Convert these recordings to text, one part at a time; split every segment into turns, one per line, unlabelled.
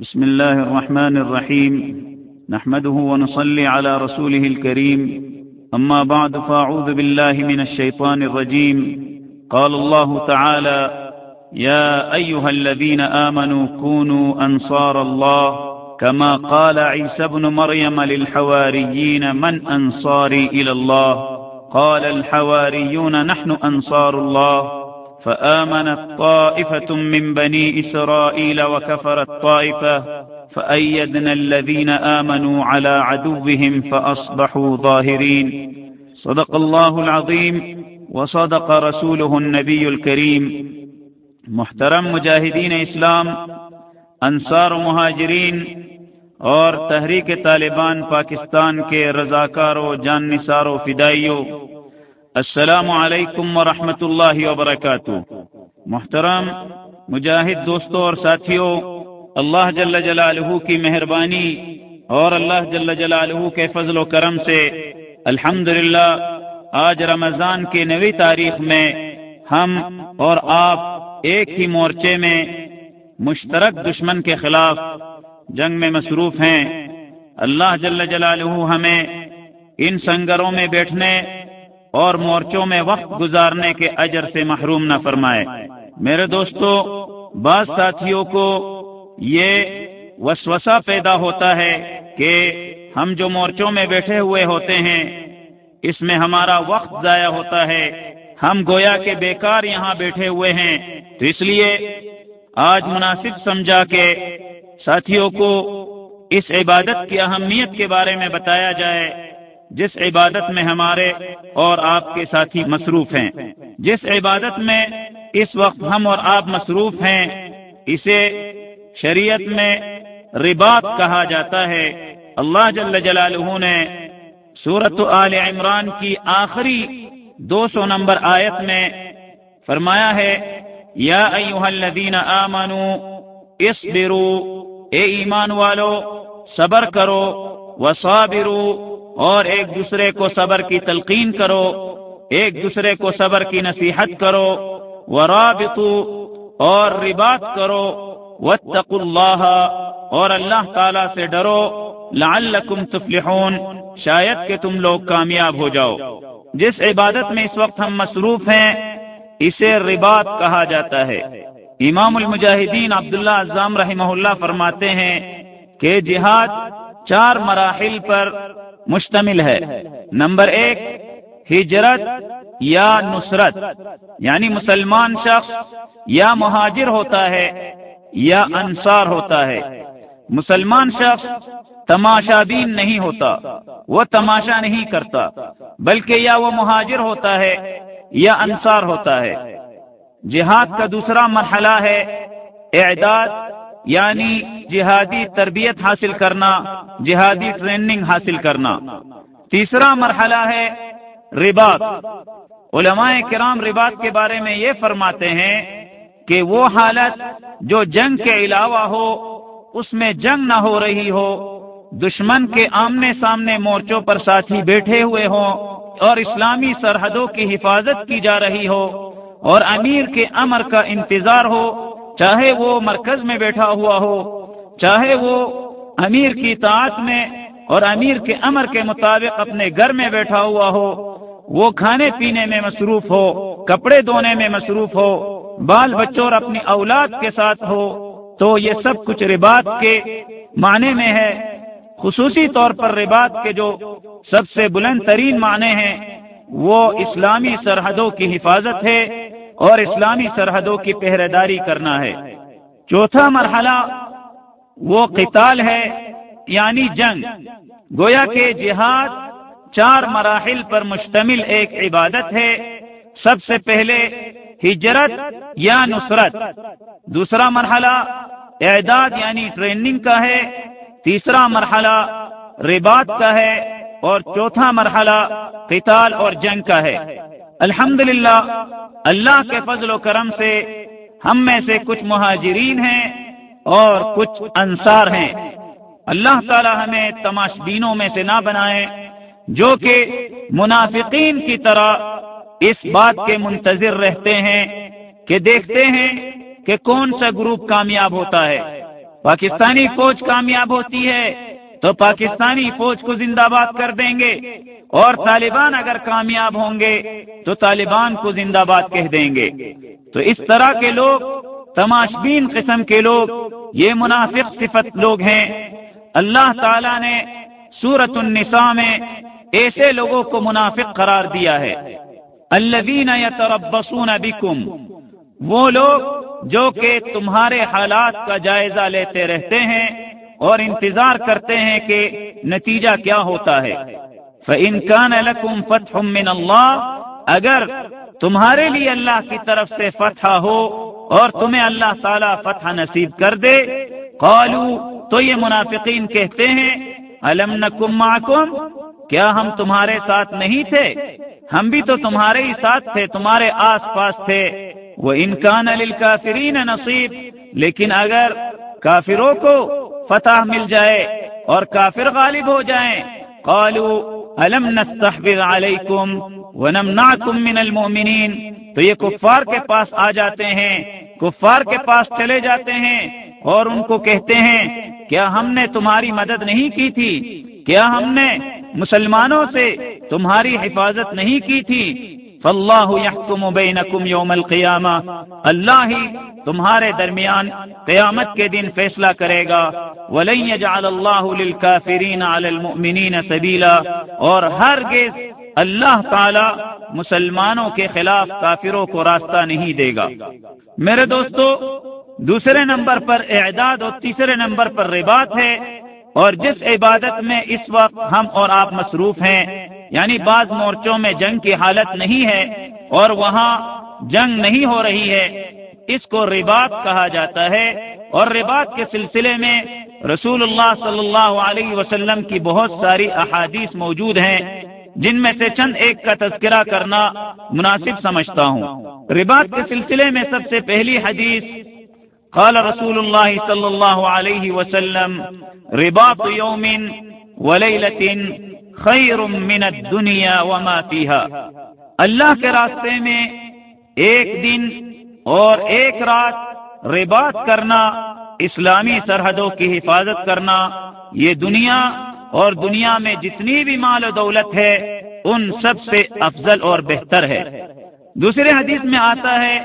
بسم الله الرحمن الرحيم نحمده ونصلي على رسوله الكريم اما بعد فاعوذ بالله من الشيطان الرجيم قال الله تعالى يا ايها الذين امنوا كونوا انصار الله كما قال عيسى ابن مريم للحواريين من انصاري الى الله قال الحواريون نحن انصار الله فآمنت طائفة طائفة من بني إسرائيل وكفرت فأيدنا الذين آمنوا على عدوهم فأصبحوا ظاهرين صدق الله العظيم وصدق رسوله النبي الكريم محترم مجاہدین اسلام انصار و مہاجرین اور تحریک طالبان پاکستان کے رضاکار و جان نثار فدائیوں السلام علیکم ورحمۃ اللہ وبرکاتہ محترم مجاہد دوستوں اور ساتھیوں اللہ جل جلالہ کی مہربانی اور اللہ جل جلالہ کے فضل و کرم سے الحمد آج رمضان کے نوی تاریخ میں ہم اور آپ ایک ہی مورچے میں مشترک دشمن کے خلاف جنگ میں مصروف ہیں اللہ جل جلالہ ہمیں ان سنگروں میں بیٹھنے اور مورچوں میں وقت گزارنے کے اجر سے محروم نہ فرمائے میرے دوستو بعض ساتھیوں کو یہ وسوسہ پیدا ہوتا ہے کہ ہم جو مورچوں میں بیٹھے ہوئے ہوتے ہیں اس میں ہمارا وقت ضائع ہوتا ہے ہم گویا کے بیکار یہاں بیٹھے ہوئے ہیں تو اس لیے آج مناسب سمجھا کے ساتھیوں کو اس عبادت کی اہمیت کے بارے میں بتایا جائے جس عبادت میں ہمارے اور آپ کے ساتھی مصروف ہیں جس عبادت میں اس وقت ہم اور آپ مصروف ہیں اسے شریعت میں رباط کہا جاتا ہے اللہ جل جلال نے صورت عال عمران کی آخری دو سو نمبر آیت میں فرمایا ہے یا ایوہ الذین آ اصبرو اے ایمان والو صبر کرو وصابرو اور ایک دوسرے کو صبر کی تلقین کرو ایک دوسرے کو صبر کی نصیحت کرو رابطو اور ربات کرو اللہ اور اللہ تعالی سے ڈرو لعلکم تفلحون شاید کہ تم لوگ کامیاب ہو جاؤ جس عبادت میں اس وقت ہم مصروف ہیں اسے ربات کہا جاتا ہے امام المجاہدین عبداللہ اعظم رحمہ اللہ فرماتے ہیں کہ جہاد چار مراحل پر مشتمل ہے نمبر ایک ہجرت یا نصرت یعنی مسلمان شخص یا مہاجر ہوتا ہے یا انصار ہوتا ہے مسلمان شخص تماشا بین نہیں ہوتا وہ تماشا نہیں کرتا بلکہ یا وہ مہاجر ہوتا ہے یا انصار ہوتا ہے جہاد کا دوسرا مرحلہ ہے اعداد یعنی جہادی تربیت حاصل کرنا جہادی ٹریننگ حاصل کرنا تیسرا مرحلہ ہے رباط علماء کرام ربات کے بارے میں یہ فرماتے ہیں کہ وہ حالت جو جنگ کے علاوہ ہو اس میں جنگ نہ ہو رہی ہو دشمن کے آمنے سامنے مورچوں پر ساتھی بیٹھے ہوئے ہوں اور اسلامی سرحدوں کی حفاظت کی جا رہی ہو اور امیر کے امر کا انتظار ہو چاہے وہ مرکز میں بیٹھا ہوا ہو چاہے وہ امیر کی طاعت میں اور امیر کے امر کے مطابق اپنے گھر میں بیٹھا ہوا ہو وہ کھانے پینے میں مصروف ہو کپڑے دھونے میں مصروف ہو بال بچوں اور اپنی اولاد کے ساتھ ہو تو یہ سب کچھ ربات کے معنی میں ہے خصوصی طور پر ربات کے جو سب سے بلند ترین معنی ہیں وہ اسلامی سرحدوں کی حفاظت ہے اور اسلامی سرحدوں کی پہرے داری کرنا ہے چوتھا مرحلہ وہ قتال ہے یعنی جنگ گویا کے جہاد چار مراحل پر مشتمل ایک عبادت ہے سب سے پہلے ہجرت یا نصرت دوسرا مرحلہ اعداد یعنی ٹریننگ کا ہے تیسرا مرحلہ رباط کا ہے اور چوتھا مرحلہ قتال اور جنگ کا ہے الحمد للہ اللہ کے فضل و کرم سے ہم میں سے کچھ مہاجرین ہیں اور کچھ انصار ہیں اللہ تعالی ہمیں دینوں میں سے نہ بنائے جو کہ منافقین کی طرح اس بات کے منتظر رہتے ہیں کہ دیکھتے ہیں کہ کون سا گروپ کامیاب ہوتا ہے پاکستانی فوج کامیاب ہوتی ہے تو پاکستانی فوج کو زندہ باد کر دیں گے اور طالبان اگر کامیاب ہوں گے تو طالبان کو زندہ باد کہہ دیں گے تو اس طرح کے لوگ تماشبین قسم کے لوگ یہ منافق صفت لوگ ہیں اللہ تعالی نے سورت النساء میں ایسے لوگوں کو منافق قرار دیا ہے الذین یتربصون بکم وہ لوگ جو کہ تمہارے حالات کا جائزہ لیتے رہتے ہیں اور انتظار کرتے ہیں کہ نتیجہ کیا ہوتا ہے انکان فتح اگر تمہارے لیے اللہ کی طرف سے فتح ہو اور تمہیں اللہ تعالی فتح نصیب کر دے قالو تو یہ منافقین کہتے ہیں علم نکم کیا ہم تمہارے ساتھ نہیں تھے ہم بھی تو تمہارے ہی ساتھ تھے تمہارے آس پاس تھے وہ انکان علی کافرین نصیب لیکن اگر کافروں کو فتح مل جائے اور کافر غالب ہو جائیں نستحفظ علیکم من المؤمنین تو یہ کفار کے پاس آ جاتے ہیں کفار کے پاس چلے جاتے ہیں اور ان کو کہتے ہیں کیا ہم نے تمہاری مدد نہیں کی تھی کیا ہم نے مسلمانوں سے تمہاری حفاظت نہیں کی تھی اللہ اللہ ہی تمہارے درمیان قیامت کے دن فیصلہ کرے گا ولن اللہ للکافرین علی المؤمنین سبیلا اور ہرگز اللہ تعالی مسلمانوں کے خلاف کافروں کو راستہ نہیں دے گا میرے دوستو دوسرے نمبر پر اعداد اور تیسرے نمبر پر ربات ہے اور جس عبادت میں اس وقت ہم اور آپ مصروف ہیں یعنی بعض مورچوں میں جنگ کی حالت نہیں ہے اور وہاں جنگ نہیں ہو رہی ہے اس کو رباط کہا جاتا ہے اور رباط کے سلسلے میں رسول اللہ صلی اللہ علیہ وسلم کی بہت ساری احادیث موجود ہیں جن میں سے چند ایک کا تذکرہ کرنا مناسب سمجھتا ہوں رباط کے سلسلے میں سب سے پہلی حدیث قال رسول اللہ صلی اللہ علیہ وسلم رباط یوم ولی خیر من دنیا و ماتیہ اللہ کے راستے میں ایک دن اور ایک رات ربات کرنا اسلامی سرحدوں کی حفاظت کرنا یہ دنیا اور دنیا میں جتنی بھی مال و دولت ہے ان سب سے افضل اور بہتر ہے دوسرے حدیث میں آتا ہے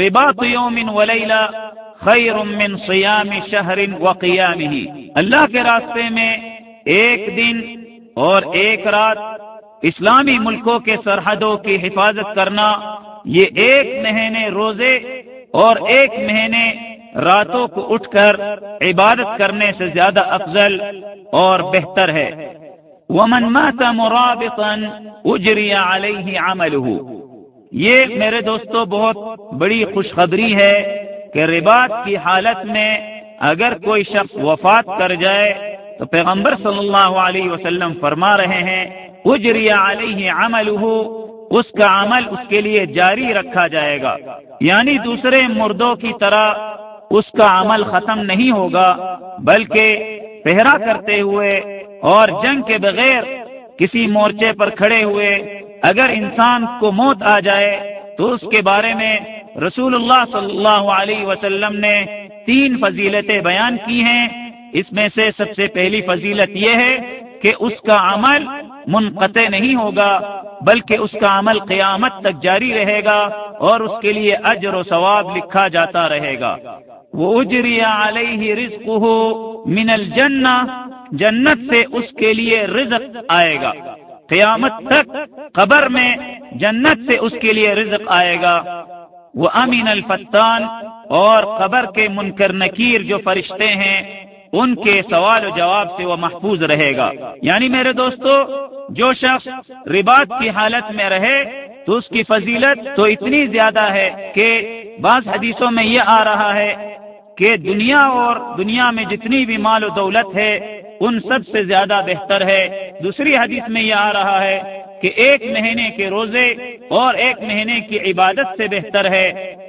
ربا یوم ولیلا خیر سیام صیام شہر ہی اللہ کے راستے میں ایک دن اور ایک رات اسلامی ملکوں کے سرحدوں کی حفاظت کرنا یہ ایک مہینے روزے اور ایک مہینے راتوں کو اٹھ کر عبادت کرنے سے زیادہ افضل اور بہتر ہے ومن مات مرابطا اجری علیہ عمله یہ میرے دوستو بہت بڑی خوشخبری ہے کہ رباط کی حالت میں اگر کوئی شخص وفات کر جائے تو پیغمبر صلی اللہ علیہ وسلم فرما رہے ہیں اجری علیہ عمل اس کا عمل اس کے لیے جاری رکھا جائے گا یعنی دوسرے مردوں کی طرح اس کا عمل ختم نہیں ہوگا بلکہ پہرا کرتے ہوئے اور جنگ کے بغیر کسی مورچے پر کھڑے ہوئے اگر انسان کو موت آ جائے تو اس کے بارے میں رسول اللہ صلی اللہ علیہ وسلم نے تین فضیلتیں بیان کی ہیں اس میں سے سب سے پہلی فضیلت یہ ہے کہ اس کا عمل منقطع نہیں ہوگا بلکہ اس کا عمل قیامت تک جاری رہے گا اور اس کے لیے اجر و ثواب لکھا جاتا رہے گا وہ اجری علیہ رزق من الجنا جنت سے اس کے لیے رزق آئے گا قیامت تک قبر میں جنت سے اس کے لیے رزق آئے گا وہ امین الفتان اور قبر کے منکر نکیر جو فرشتے ہیں ان کے سوال و جواب سے وہ محفوظ رہے گا یعنی میرے دوستو جو شخص رباط کی حالت میں رہے تو اس کی فضیلت تو اتنی زیادہ ہے کہ بعض حدیثوں میں یہ آ رہا ہے کہ دنیا اور دنیا میں جتنی بھی مال و دولت ہے ان سب سے زیادہ بہتر ہے دوسری حدیث میں یہ آ رہا ہے کہ ایک مہینے کے روزے اور ایک مہینے کی عبادت سے بہتر ہے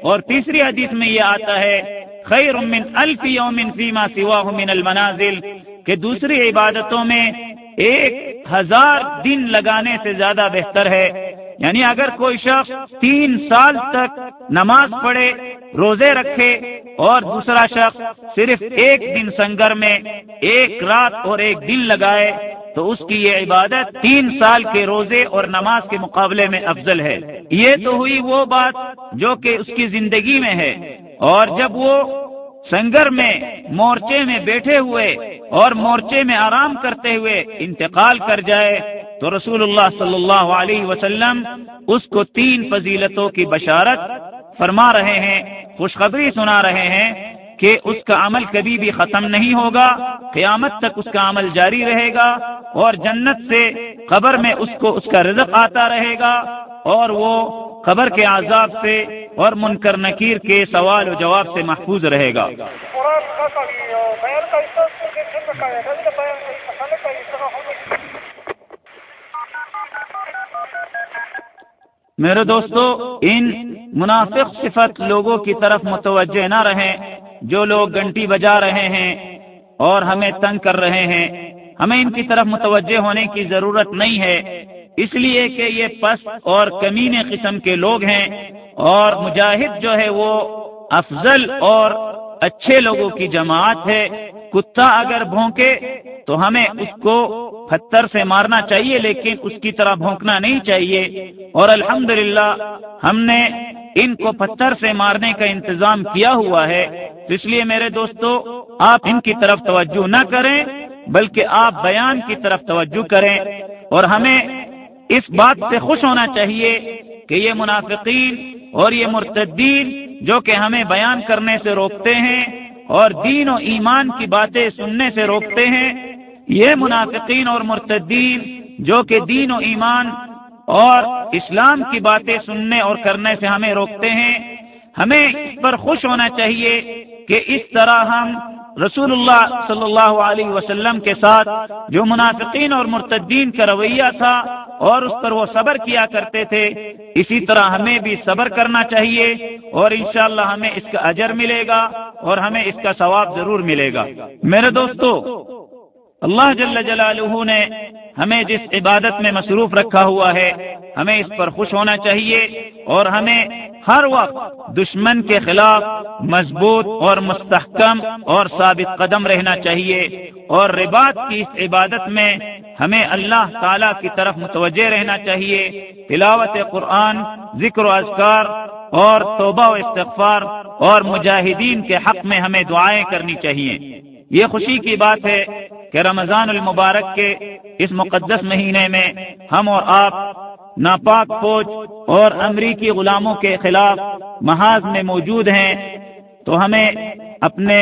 اور تیسری حدیث میں یہ آتا ہے خیر من الف یوم فیما من المنازل کہ دوسری عبادتوں میں ایک ہزار دن لگانے سے زیادہ بہتر ہے یعنی اگر کوئی شخص تین سال تک نماز پڑھے روزے رکھے اور دوسرا شخص صرف ایک دن سنگر میں ایک رات اور ایک دن لگائے تو اس کی یہ عبادت تین سال کے روزے اور نماز کے مقابلے میں افضل ہے یہ تو ہوئی وہ بات جو کہ اس کی زندگی میں ہے اور جب وہ سنگر میں مورچے میں بیٹھے ہوئے اور مورچے میں آرام کرتے ہوئے انتقال کر جائے تو رسول اللہ صلی اللہ علیہ وسلم اس کو تین فضیلتوں کی بشارت فرما رہے ہیں خوشخبری سنا رہے ہیں کہ اس کا عمل کبھی بھی ختم نہیں ہوگا قیامت تک اس کا عمل جاری رہے گا اور جنت سے قبر میں اس کو اس کا رزق آتا رہے گا اور وہ قبر کے عذاب سے اور منکر نکیر کے سوال و جواب سے محفوظ رہے گا میرے دوستو ان منافق صفت لوگوں کی طرف متوجہ نہ رہیں جو لوگ گھنٹی بجا رہے ہیں اور ہمیں تنگ کر رہے ہیں ہمیں ان کی طرف متوجہ ہونے کی ضرورت نہیں ہے اس لیے کہ یہ پست اور کمینے قسم کے لوگ ہیں اور مجاہد جو ہے وہ افضل اور اچھے لوگوں کی جماعت ہے کتا اگر بھونکے تو ہمیں اس کو پتھر سے مارنا چاہیے لیکن اس کی طرح بھونکنا نہیں چاہیے اور الحمد ہم نے ان کو پتھر سے مارنے کا انتظام کیا ہوا ہے اس لیے میرے دوستو آپ ان کی طرف توجہ نہ کریں بلکہ آپ بیان کی طرف توجہ کریں اور ہمیں اس بات سے خوش ہونا چاہیے کہ یہ منافقین اور یہ مرتدین جو کہ ہمیں بیان کرنے سے روکتے ہیں اور دین و ایمان کی باتیں سننے سے روکتے ہیں یہ منافقین اور مرتدین جو کہ دین و ایمان اور اسلام کی باتیں سننے اور کرنے سے ہمیں روکتے ہیں ہمیں اس پر خوش ہونا چاہیے کہ اس طرح ہم رسول اللہ صلی اللہ علیہ وسلم کے ساتھ جو منافقین اور مرتدین کا رویہ تھا اور اس پر وہ صبر کیا کرتے تھے اسی طرح ہمیں بھی صبر کرنا چاہیے اور انشاءاللہ ہمیں اس کا اجر ملے گا اور ہمیں اس کا ثواب ضرور ملے گا میرے دوستو اللہ جل جلالہ نے ہمیں جس عبادت میں مصروف رکھا ہوا ہے ہمیں اس پر خوش ہونا چاہیے اور ہمیں ہر وقت دشمن کے خلاف مضبوط اور مستحکم اور ثابت قدم رہنا چاہیے اور رباط کی اس عبادت میں ہمیں اللہ تعالی کی طرف متوجہ رہنا چاہیے تلاوت قرآن ذکر و اذکار اور توبہ و استغفار اور مجاہدین کے حق میں ہمیں دعائیں کرنی چاہیے یہ خوشی کی بات ہے کہ رمضان المبارک کے اس مقدس مہینے میں ہم اور آپ ناپاک فوج اور امریکی غلاموں کے خلاف محاذ میں موجود ہیں تو ہمیں اپنے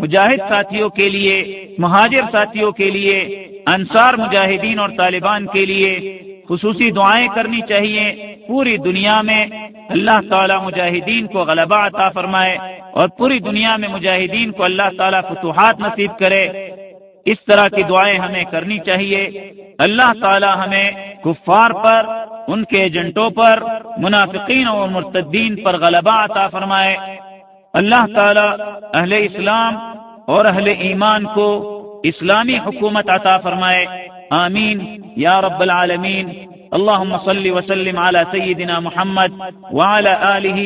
مجاہد ساتھیوں کے لیے مہاجر ساتھیوں کے لیے انصار مجاہدین اور طالبان کے لیے خصوصی دعائیں کرنی چاہیے پوری دنیا میں اللہ تعالی مجاہدین کو غلبہ عطا فرمائے اور پوری دنیا میں مجاہدین کو اللہ تعالی فتوحات نصیب کرے اس طرح کی دعائیں ہمیں کرنی چاہیے اللہ تعالی ہمیں کفار پر ان کے ایجنٹوں پر منافقین اور مرتدین پر غلبہ عطا فرمائے اللہ تعالی اہل اسلام اور اہل ایمان کو اسلامی حکومت عطا فرمائے آمین یا رب العالمین اللهم صل وسلم على سيدنا محمد وعلى آله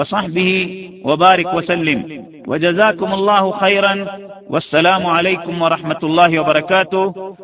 وصحبه وبارك وسلم وجزاكم الله خيرا والسلام عليكم ورحمة الله وبركاته